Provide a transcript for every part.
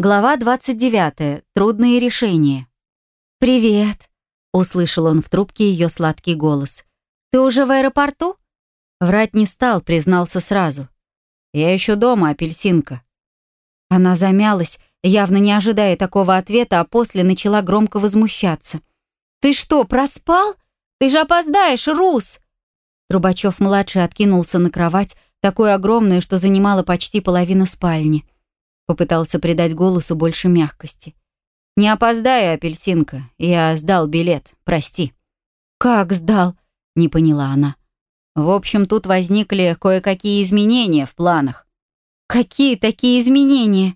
Глава 29. Трудные решения. «Привет», — услышал он в трубке ее сладкий голос. «Ты уже в аэропорту?» Врать не стал, признался сразу. «Я еще дома, апельсинка». Она замялась, явно не ожидая такого ответа, а после начала громко возмущаться. «Ты что, проспал? Ты же опоздаешь, Рус!» Трубачев-младший откинулся на кровать, такую огромную, что занимала почти половину спальни. Попытался придать голосу больше мягкости. «Не опоздаю, апельсинка. Я сдал билет. Прости». «Как сдал?» — не поняла она. «В общем, тут возникли кое-какие изменения в планах». «Какие такие изменения?»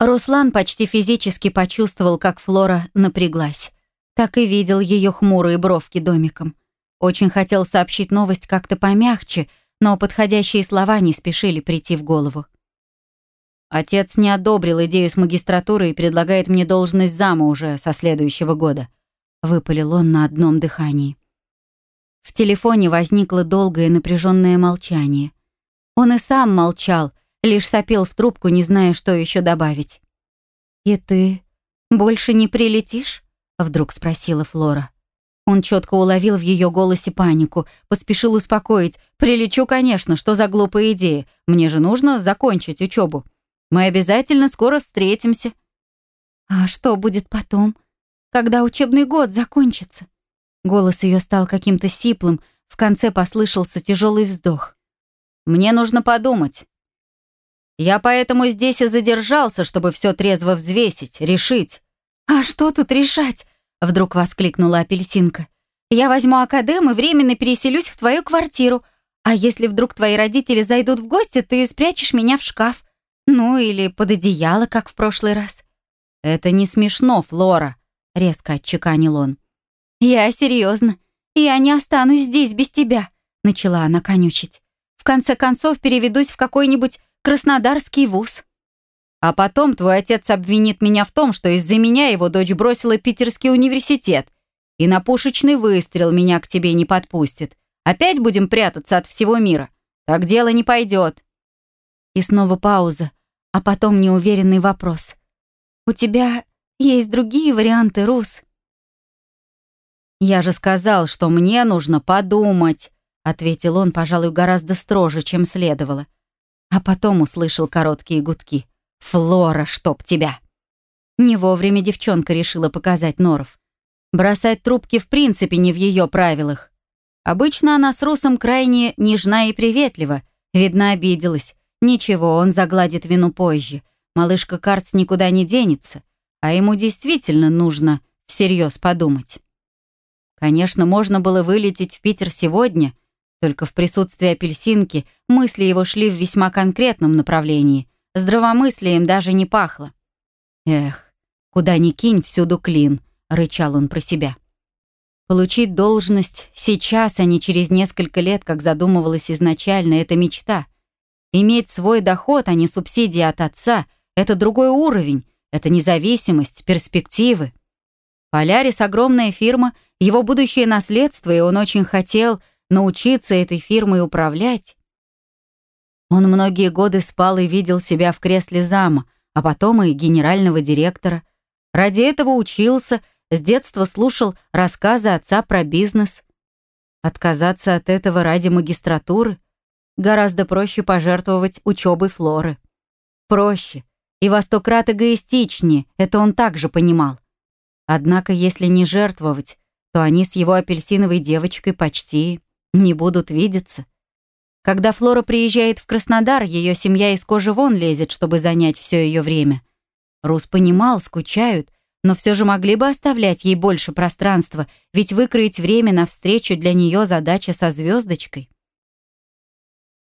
Руслан почти физически почувствовал, как Флора напряглась. Так и видел ее хмурые бровки домиком. Очень хотел сообщить новость как-то помягче, но подходящие слова не спешили прийти в голову. Отец не одобрил идею с магистратурой и предлагает мне должность зама уже со следующего года. Выпалил он на одном дыхании. В телефоне возникло долгое напряженное молчание. Он и сам молчал, лишь сопел в трубку, не зная, что еще добавить. «И ты больше не прилетишь?» — вдруг спросила Флора. Он четко уловил в ее голосе панику, поспешил успокоить. «Прилечу, конечно, что за глупая идея. Мне же нужно закончить учебу. Мы обязательно скоро встретимся». «А что будет потом, когда учебный год закончится?» Голос ее стал каким-то сиплым, в конце послышался тяжелый вздох. «Мне нужно подумать. Я поэтому здесь и задержался, чтобы все трезво взвесить, решить». «А что тут решать?» — вдруг воскликнула апельсинка. «Я возьму академ и временно переселюсь в твою квартиру. А если вдруг твои родители зайдут в гости, ты спрячешь меня в шкаф. Ну, или под одеяло, как в прошлый раз. «Это не смешно, Флора», — резко отчеканил он. «Я серьезно. Я не останусь здесь без тебя», — начала она конючить. «В конце концов переведусь в какой-нибудь краснодарский вуз». «А потом твой отец обвинит меня в том, что из-за меня его дочь бросила Питерский университет, и на пушечный выстрел меня к тебе не подпустит. Опять будем прятаться от всего мира. Так дело не пойдет». И снова пауза, а потом неуверенный вопрос. «У тебя есть другие варианты, Рус?» «Я же сказал, что мне нужно подумать», ответил он, пожалуй, гораздо строже, чем следовало. А потом услышал короткие гудки. «Флора, чтоб тебя!» Не вовремя девчонка решила показать норов. Бросать трубки в принципе не в ее правилах. Обычно она с Русом крайне нежна и приветлива. Видно, обиделась. Ничего, он загладит вину позже. Малышка Карц никуда не денется, а ему действительно нужно всерьез подумать. Конечно, можно было вылететь в Питер сегодня, только в присутствии апельсинки мысли его шли в весьма конкретном направлении. Здравомыслием даже не пахло. «Эх, куда ни кинь, всюду клин», — рычал он про себя. Получить должность сейчас, а не через несколько лет, как задумывалась изначально, это мечта — Иметь свой доход, а не субсидии от отца – это другой уровень, это независимость, перспективы. Полярис – огромная фирма, его будущее наследство, и он очень хотел научиться этой фирмой управлять. Он многие годы спал и видел себя в кресле зама, а потом и генерального директора. Ради этого учился, с детства слушал рассказы отца про бизнес. Отказаться от этого ради магистратуры – Гораздо проще пожертвовать учебой Флоры. Проще и во сто крат эгоистичнее, это он также понимал. Однако, если не жертвовать, то они с его апельсиновой девочкой почти не будут видеться. Когда Флора приезжает в Краснодар, ее семья из кожи вон лезет, чтобы занять все ее время. Рус понимал, скучают, но все же могли бы оставлять ей больше пространства, ведь выкроить время на встречу для нее задача со звездочкой.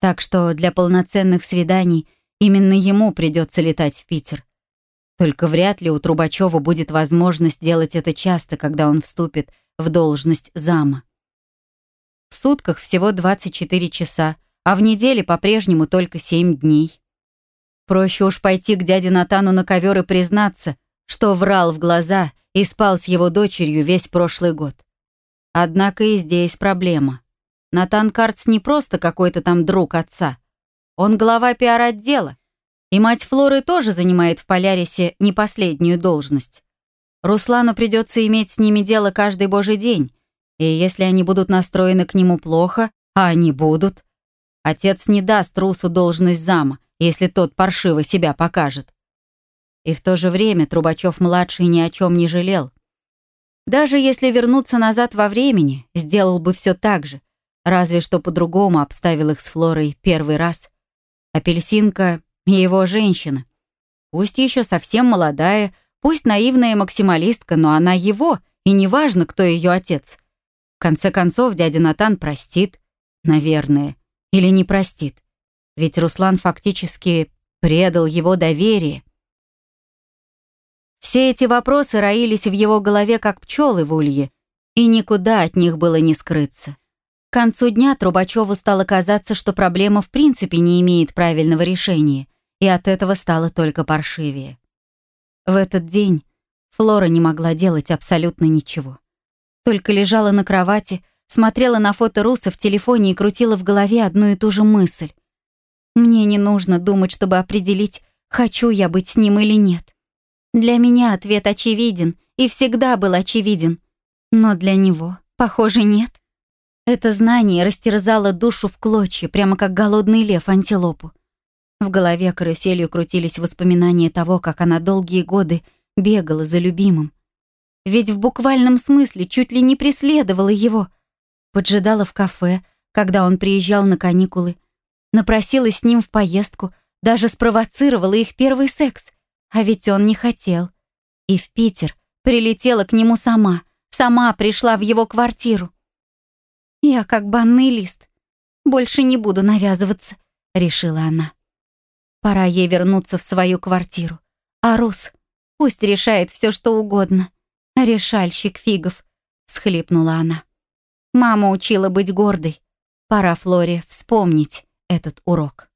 Так что для полноценных свиданий именно ему придется летать в Питер. Только вряд ли у Трубачева будет возможность делать это часто, когда он вступит в должность зама. В сутках всего 24 часа, а в неделе по-прежнему только 7 дней. Проще уж пойти к дяде Натану на ковер и признаться, что врал в глаза и спал с его дочерью весь прошлый год. Однако и здесь проблема. Натан Карц не просто какой-то там друг отца. Он глава пиар-отдела. И мать Флоры тоже занимает в Полярисе не последнюю должность. Руслану придется иметь с ними дело каждый божий день, и если они будут настроены к нему плохо, а они будут, отец не даст Русу должность зама, если тот паршиво себя покажет. И в то же время Трубачев-младший ни о чем не жалел. Даже если вернуться назад во времени, сделал бы все так же, разве что по-другому обставил их с Флорой первый раз. Апельсинка — его женщина. Пусть еще совсем молодая, пусть наивная максималистка, но она его, и неважно, кто ее отец. В конце концов, дядя Натан простит, наверное, или не простит. Ведь Руслан фактически предал его доверие. Все эти вопросы роились в его голове, как пчелы в улье, и никуда от них было не скрыться. К концу дня Трубачеву стало казаться, что проблема в принципе не имеет правильного решения, и от этого стало только паршивее. В этот день Флора не могла делать абсолютно ничего. Только лежала на кровати, смотрела на фото Руса в телефоне и крутила в голове одну и ту же мысль. «Мне не нужно думать, чтобы определить, хочу я быть с ним или нет. Для меня ответ очевиден и всегда был очевиден. Но для него, похоже, нет. Это знание растерзало душу в клочья, прямо как голодный лев антилопу. В голове каруселью крутились воспоминания того, как она долгие годы бегала за любимым. Ведь в буквальном смысле чуть ли не преследовала его. Поджидала в кафе, когда он приезжал на каникулы. Напросилась с ним в поездку, даже спровоцировала их первый секс. А ведь он не хотел. И в Питер прилетела к нему сама, сама пришла в его квартиру. «Я как банный лист. Больше не буду навязываться», — решила она. Пора ей вернуться в свою квартиру. А Рус пусть решает все, что угодно. Решальщик фигов, — схлипнула она. Мама учила быть гордой. Пора Флоре вспомнить этот урок.